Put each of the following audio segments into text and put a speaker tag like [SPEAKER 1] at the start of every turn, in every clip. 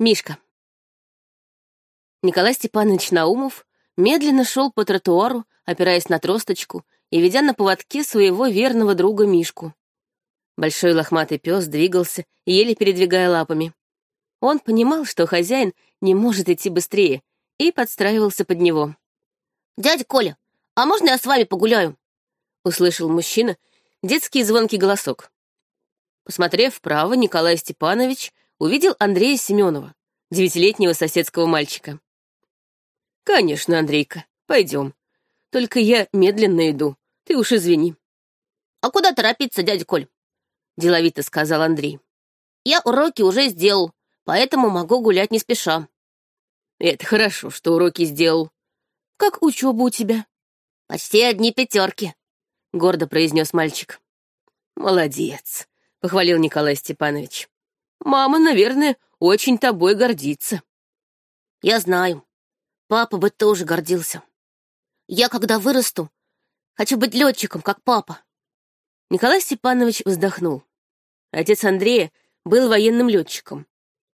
[SPEAKER 1] Мишка. Николай Степанович Наумов медленно шел по тротуару, опираясь на тросточку и ведя на поводке своего верного друга Мишку. Большой лохматый пес двигался, еле передвигая лапами. Он понимал, что хозяин не может идти быстрее, и подстраивался под него.
[SPEAKER 2] «Дядя Коля, а можно я с вами погуляю?»
[SPEAKER 1] — услышал мужчина детский звонкий голосок. Посмотрев вправо, Николай Степанович увидел Андрея Семенова, девятилетнего соседского мальчика. «Конечно, Андрейка, пойдем. Только я медленно иду, ты уж извини».
[SPEAKER 2] «А куда торопиться, дядя Коль?»
[SPEAKER 1] — деловито сказал Андрей.
[SPEAKER 2] «Я уроки уже сделал, поэтому могу гулять не спеша».
[SPEAKER 1] «Это хорошо, что уроки сделал. Как учеба у тебя?»
[SPEAKER 2] «Почти одни пятерки», —
[SPEAKER 1] гордо произнес мальчик. «Молодец», — похвалил Николай Степанович. Мама, наверное, очень тобой гордится.
[SPEAKER 2] Я знаю. Папа бы тоже гордился. Я, когда вырасту, хочу быть летчиком, как папа.
[SPEAKER 1] Николай Степанович вздохнул. Отец Андрея был военным летчиком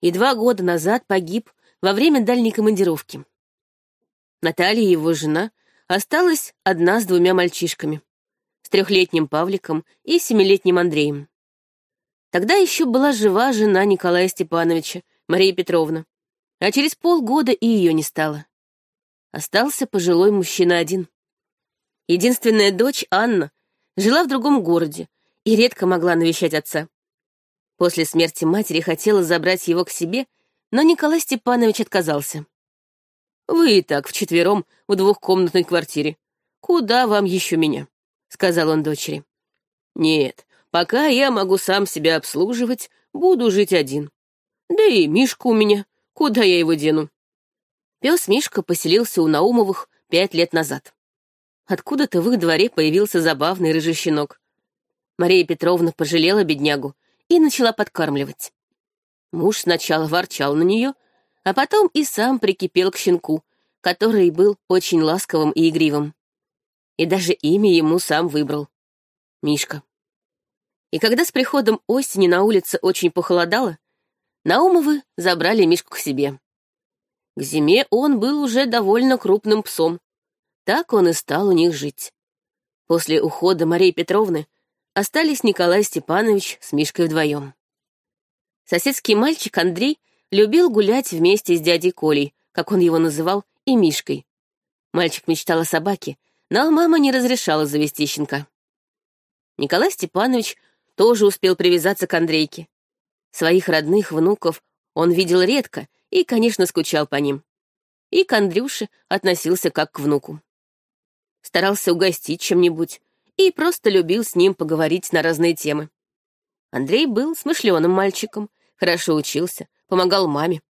[SPEAKER 1] и два года назад погиб во время дальней командировки. Наталья, его жена, осталась одна с двумя мальчишками, с трехлетним Павликом и семилетним Андреем. Тогда еще была жива жена Николая Степановича, Мария Петровна, а через полгода и ее не стало. Остался пожилой мужчина один. Единственная дочь, Анна, жила в другом городе и редко могла навещать отца. После смерти матери хотела забрать его к себе, но Николай Степанович отказался. «Вы и так вчетвером в двухкомнатной квартире. Куда вам еще меня?» — сказал он дочери. «Нет, Пока я могу сам себя обслуживать, буду жить один. Да и Мишка у меня. Куда я его дену? Пес Мишка поселился у Наумовых пять лет назад. Откуда-то в их дворе появился забавный рыжий щенок. Мария Петровна пожалела беднягу и начала подкармливать. Муж сначала ворчал на нее, а потом и сам прикипел к щенку, который был очень ласковым и игривым. И даже имя ему сам выбрал — Мишка. И когда с приходом осени на улице очень похолодало, Наумовы забрали Мишку к себе. К зиме он был уже довольно крупным псом. Так он и стал у них жить. После ухода Марии Петровны остались Николай Степанович с Мишкой вдвоем. Соседский мальчик Андрей любил гулять вместе с дядей Колей, как он его называл, и Мишкой. Мальчик мечтал о собаке, но мама не разрешала завести щенка. Николай Степанович тоже успел привязаться к Андрейке. Своих родных внуков он видел редко и, конечно, скучал по ним. И к Андрюше относился как к внуку. Старался угостить чем-нибудь и просто любил с ним поговорить на разные темы. Андрей был смышленым мальчиком, хорошо учился, помогал маме.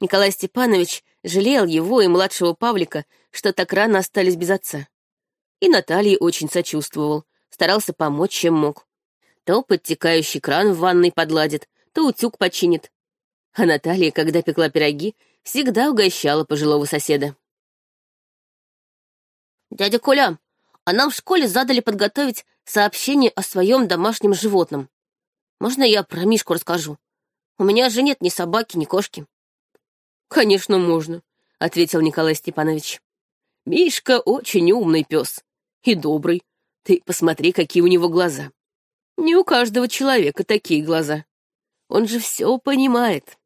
[SPEAKER 1] Николай Степанович жалел его и младшего Павлика, что так рано остались без отца. И Наталье очень сочувствовал, старался помочь, чем мог. То подтекающий кран в ванной подладит, то утюг починит. А Наталья, когда пекла пироги, всегда угощала пожилого соседа.
[SPEAKER 2] «Дядя Коля, а нам в школе задали подготовить сообщение о своем домашнем животном. Можно я про Мишку расскажу? У меня же нет ни собаки, ни кошки».
[SPEAKER 1] «Конечно, можно», — ответил Николай Степанович. «Мишка очень умный пес и добрый. Ты посмотри, какие у него глаза. Не у каждого человека такие глаза. Он же все понимает.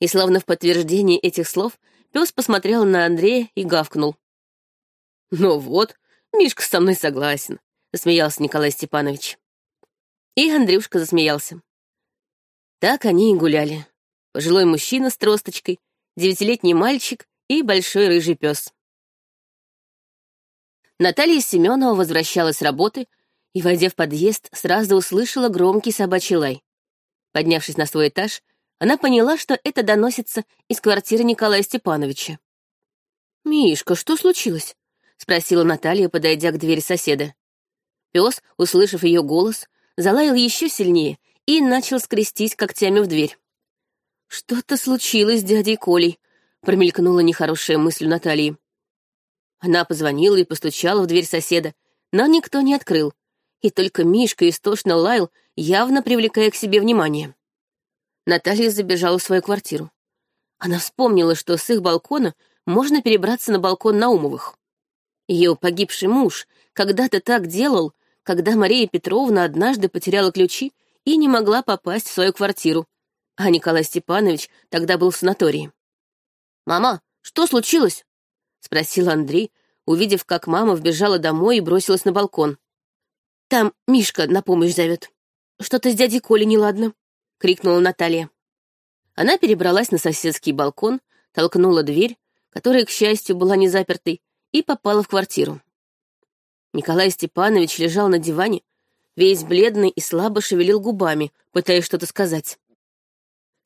[SPEAKER 1] И словно в подтверждение этих слов пес посмотрел на Андрея и гавкнул. «Ну вот, Мишка со мной согласен», — засмеялся Николай Степанович. И Андрюшка засмеялся. Так они и гуляли. Пожилой мужчина с тросточкой, девятилетний мальчик и большой рыжий пес. Наталья Семенова возвращалась с работы — и, войдя в подъезд, сразу услышала громкий собачий лай. Поднявшись на свой этаж, она поняла, что это доносится из квартиры Николая Степановича. «Мишка, что случилось?» — спросила Наталья, подойдя к двери соседа. Пес, услышав ее голос, залаял еще сильнее и начал скрестись когтями в дверь. «Что-то случилось с дядей Колей», — промелькнула нехорошая мысль Натальи. Она позвонила и постучала в дверь соседа, но никто не открыл, и только Мишка истошно лаял, явно привлекая к себе внимание. Наталья забежала в свою квартиру. Она вспомнила, что с их балкона можно перебраться на балкон Наумовых. Ее погибший муж когда-то так делал, когда Мария Петровна однажды потеряла ключи и не могла попасть в свою квартиру, а Николай Степанович тогда был в санатории. «Мама, что случилось?» — спросил Андрей, увидев, как мама вбежала домой и бросилась на балкон. «Там Мишка на помощь зовет. Что-то с дядей Колей неладно», — крикнула Наталья. Она перебралась на соседский балкон, толкнула дверь, которая, к счастью, была не запертой, и попала в квартиру. Николай Степанович лежал на диване, весь бледный и слабо шевелил губами, пытаясь что-то сказать.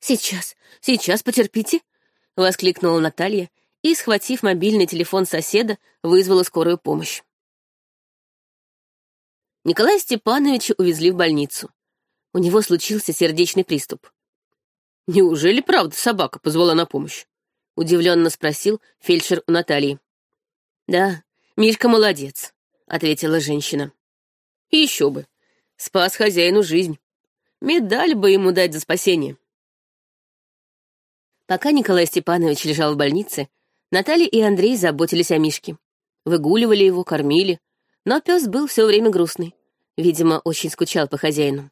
[SPEAKER 1] «Сейчас, сейчас, потерпите!» — воскликнула Наталья и, схватив мобильный телефон соседа, вызвала скорую помощь. Николая Степановича увезли в больницу. У него случился сердечный приступ. «Неужели правда собака позвала на помощь?» — удивленно спросил фельдшер у Натальи. «Да, Мишка молодец», — ответила женщина. «Еще бы. Спас хозяину жизнь. Медаль бы ему дать за спасение». Пока Николай Степанович лежал в больнице, Наталья и Андрей заботились о Мишке. Выгуливали его, кормили, но пес был все время грустный. Видимо, очень скучал по хозяину.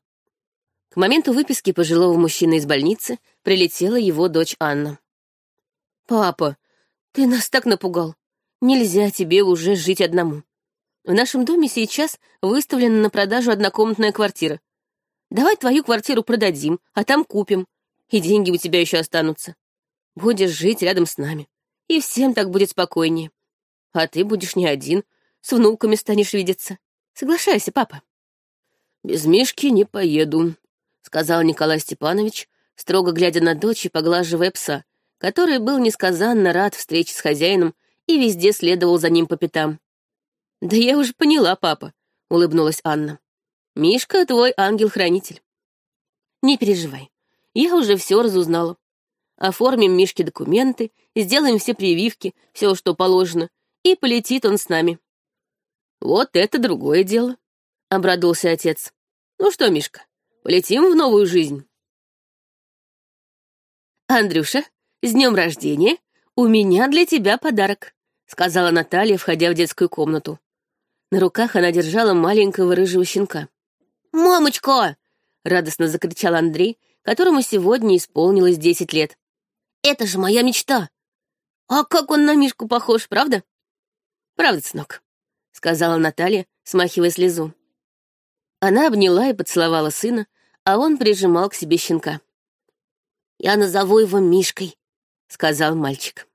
[SPEAKER 1] К моменту выписки пожилого мужчины из больницы прилетела его дочь Анна. «Папа, ты нас так напугал. Нельзя тебе уже жить одному. В нашем доме сейчас выставлена на продажу однокомнатная квартира. Давай твою квартиру продадим, а там купим, и деньги у тебя еще останутся. Будешь жить рядом с нами, и всем так будет спокойнее. А ты будешь не один, с внуками станешь видеться. Соглашайся, папа. Без Мишки не поеду, сказал Николай Степанович, строго глядя на дочь и поглаживая пса, который был несказанно рад встрече с хозяином и везде следовал за ним по пятам. «Да я уже поняла, папа», — улыбнулась Анна. «Мишка — твой ангел-хранитель». «Не переживай, я уже все разузнала. Оформим Мишке документы, сделаем все прививки, все, что положено, и полетит он с нами». «Вот это другое дело», — обрадовался отец. «Ну что, Мишка, Полетим в новую жизнь. Андрюша, с днем рождения! У меня для тебя подарок, сказала Наталья, входя в детскую комнату. На руках она держала маленького рыжего щенка. «Мамочка!» — радостно закричал Андрей, которому сегодня исполнилось десять лет. «Это же моя мечта! А как он на Мишку похож, правда?» «Правда, сынок», — сказала Наталья, смахивая слезу. Она обняла и поцеловала сына, а он прижимал к себе щенка. «Я назову его Мишкой», — сказал мальчик.